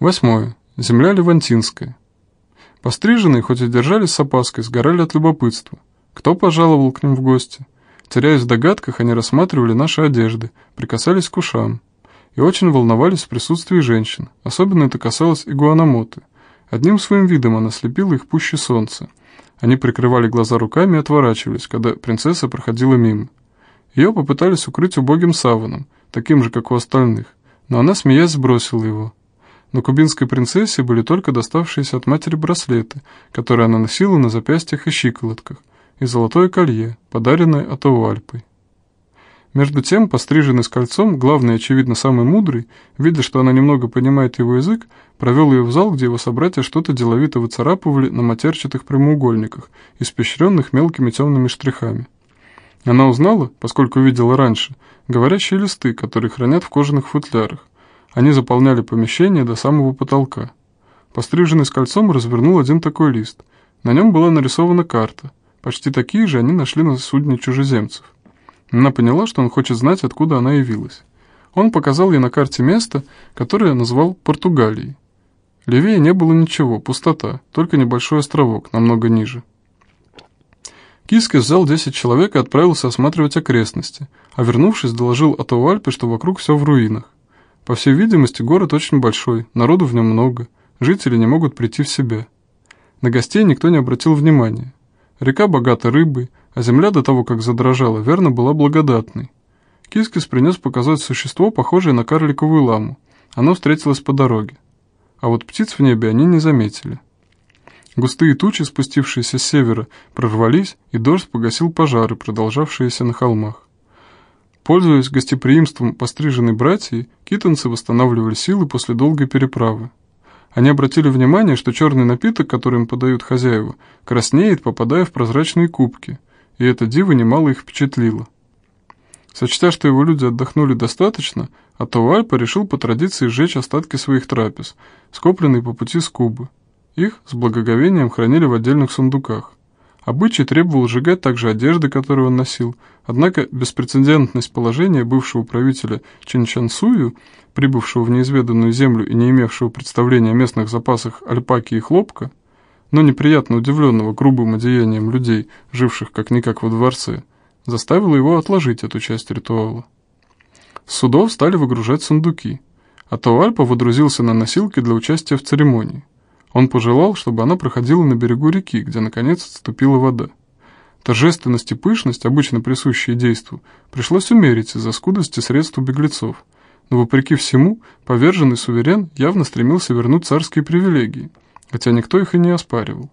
Восьмое. Земля Левантинская. Постриженные, хоть и держались с опаской, сгорали от любопытства. Кто пожаловал к ним в гости? Теряясь в догадках, они рассматривали наши одежды, прикасались к ушам. И очень волновались в присутствии женщин. Особенно это касалось игуанамоты. Одним своим видом она слепила их пуще солнца. Они прикрывали глаза руками и отворачивались, когда принцесса проходила мимо. Ее попытались укрыть убогим саваном, таким же, как у остальных, но она, смеясь, сбросила его. На кубинской принцессе были только доставшиеся от матери браслеты, которые она носила на запястьях и щиколотках, и золотое колье, подаренное Атауальпой. Между тем, постриженный с кольцом, главный, очевидно, самый мудрый, видя, что она немного понимает его язык, провел ее в зал, где его собратья что-то деловито выцарапывали на матерчатых прямоугольниках, испещренных мелкими темными штрихами. Она узнала, поскольку видела раньше, говорящие листы, которые хранят в кожаных футлярах. Они заполняли помещение до самого потолка. Постриженный с кольцом развернул один такой лист. На нем была нарисована карта. Почти такие же они нашли на судне чужеземцев. Она поняла, что он хочет знать, откуда она явилась. Он показал ей на карте место, которое назвал Португалией. Левее не было ничего, пустота, только небольшой островок, намного ниже. Кискис взял 10 человек и отправился осматривать окрестности, а вернувшись, доложил Атауальпе, что вокруг все в руинах. По всей видимости, город очень большой, народу в нем много, жители не могут прийти в себя. На гостей никто не обратил внимания. Река богата рыбой, а земля до того, как задрожала, верно, была благодатной. Кискис принес показать существо, похожее на карликовую ламу. Оно встретилось по дороге. А вот птиц в небе они не заметили. Густые тучи, спустившиеся с севера, прорвались, и дождь погасил пожары, продолжавшиеся на холмах. Пользуясь гостеприимством постриженной братьей, китонцы восстанавливали силы после долгой переправы. Они обратили внимание, что черный напиток, который им подают хозяева, краснеет, попадая в прозрачные кубки, и это диво немало их впечатлило. Сочтя, что его люди отдохнули достаточно, Атауальпа решил по традиции сжечь остатки своих трапез, скопленные по пути с Кубы. Их с благоговением хранили в отдельных сундуках. Обычай требовал сжигать также одежды, которую он носил, однако беспрецедентность положения бывшего правителя Чинчансую, прибывшего в неизведанную землю и не имевшего представления о местных запасах альпаки и хлопка, но неприятно удивленного грубым одеянием людей, живших как-никак во дворце, заставила его отложить эту часть ритуала. С судов стали выгружать сундуки, а Тауальпа водрузился на носилки для участия в церемонии. Он пожелал, чтобы она проходила на берегу реки, где наконец отступила вода. Торжественность и пышность, обычно присущие действу, пришлось умерить из-за скудости средств у беглецов. Но вопреки всему, поверженный суверен явно стремился вернуть царские привилегии, хотя никто их и не оспаривал.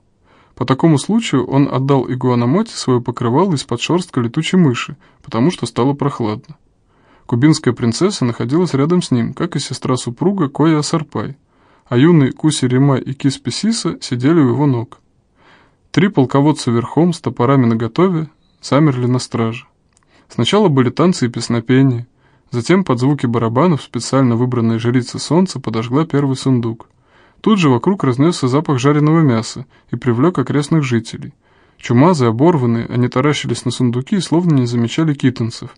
По такому случаю он отдал Игуанамоте свое покрывало из-под шерстка летучей мыши, потому что стало прохладно. Кубинская принцесса находилась рядом с ним, как и сестра супруга Коя Асарпай а юный Куси Рима и Кис Песиса сидели у его ног. Три полководца верхом с топорами наготове замерли на страже. Сначала были танцы и песнопения, затем под звуки барабанов специально выбранная жрица солнца подожгла первый сундук. Тут же вокруг разнесся запах жареного мяса и привлек окрестных жителей. Чумазы, оборванные, они таращились на сундуки и словно не замечали китанцев.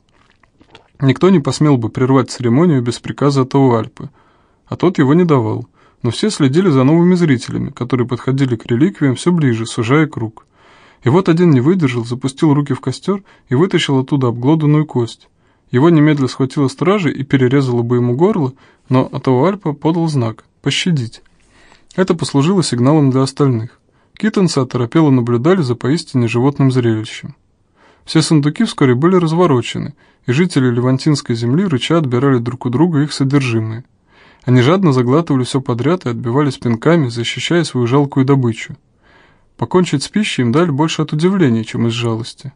Никто не посмел бы прервать церемонию без приказа от Альпы, а тот его не давал – но все следили за новыми зрителями, которые подходили к реликвиям все ближе, сужая круг. И вот один не выдержал, запустил руки в костер и вытащил оттуда обглоданную кость. Его немедленно схватила стража и перерезала бы ему горло, но Атауальпа подал знак «пощадить». Это послужило сигналом для остальных. Китонцы оторопело наблюдали за поистине животным зрелищем. Все сундуки вскоре были разворочены, и жители Левантинской земли рыча отбирали друг у друга их содержимое. Они жадно заглатывали все подряд и отбивали спинками, защищая свою жалкую добычу. Покончить с пищей им дали больше от удивления, чем из жалости.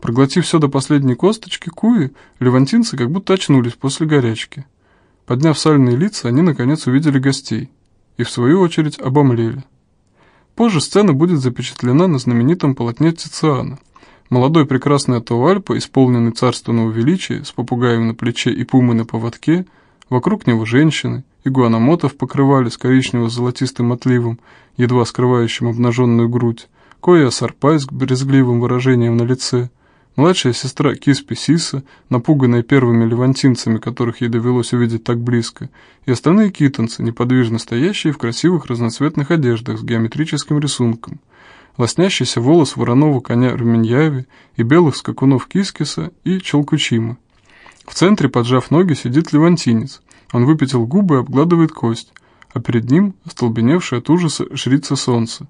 Проглотив все до последней косточки, куи, левантинцы как будто очнулись после горячки. Подняв сальные лица, они наконец увидели гостей и, в свою очередь, обомлели. Позже сцена будет запечатлена на знаменитом полотне Тициана. Молодой прекрасный Атуальпа, исполненный царственного величия, с попугаем на плече и пумой на поводке – Вокруг него женщины, игуанамотов покрывали с коричнево-золотистым отливом, едва скрывающим обнаженную грудь, кое сарпай с брезгливым выражением на лице, Младшая сестра Киспи Сиса, напуганная первыми левантинцами, которых ей довелось увидеть так близко, и остальные китонцы, неподвижно стоящие в красивых разноцветных одеждах с геометрическим рисунком, лоснящийся волос вороного коня Руменьяви и белых скакунов Кискиса и Челкучима. В центре, поджав ноги, сидит левантинец. Он выпятил губы и обгладывает кость, а перед ним остолбеневшая от ужаса жрица солнца.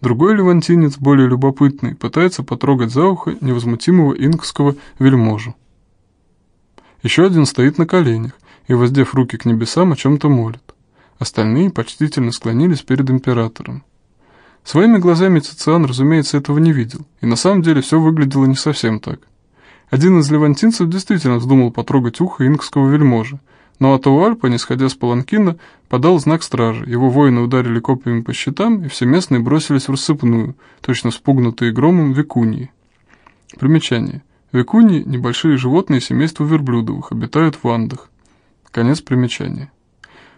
Другой левантинец, более любопытный, пытается потрогать за ухо невозмутимого инкского вельможу. Еще один стоит на коленях и, воздев руки к небесам, о чем-то молит. Остальные почтительно склонились перед императором. Своими глазами Цициан, разумеется, этого не видел, и на самом деле все выглядело не совсем так. Один из левантинцев действительно вздумал потрогать ухо инкского вельможи, но Атауальпа, не сходя с паланкина, подал знак стражи. Его воины ударили копьями по щитам, и все местные бросились в рассыпную, точно спугнутые громом викуньи. Примечание. Викуньи – небольшие животные семейства верблюдовых, обитают в Андах. Конец примечания.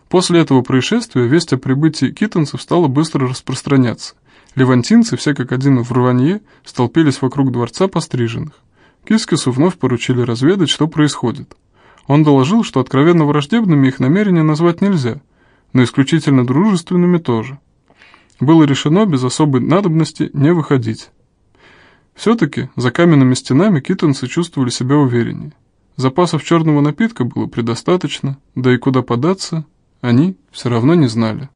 После этого происшествия весть о прибытии китанцев стала быстро распространяться. Левантинцы, все как один в рванье, столпились вокруг дворца постриженных. Кискису вновь поручили разведать, что происходит. Он доложил, что откровенно враждебными их намерения назвать нельзя, но исключительно дружественными тоже. Было решено без особой надобности не выходить. Все-таки за каменными стенами китонцы чувствовали себя увереннее. Запасов черного напитка было предостаточно, да и куда податься они все равно не знали.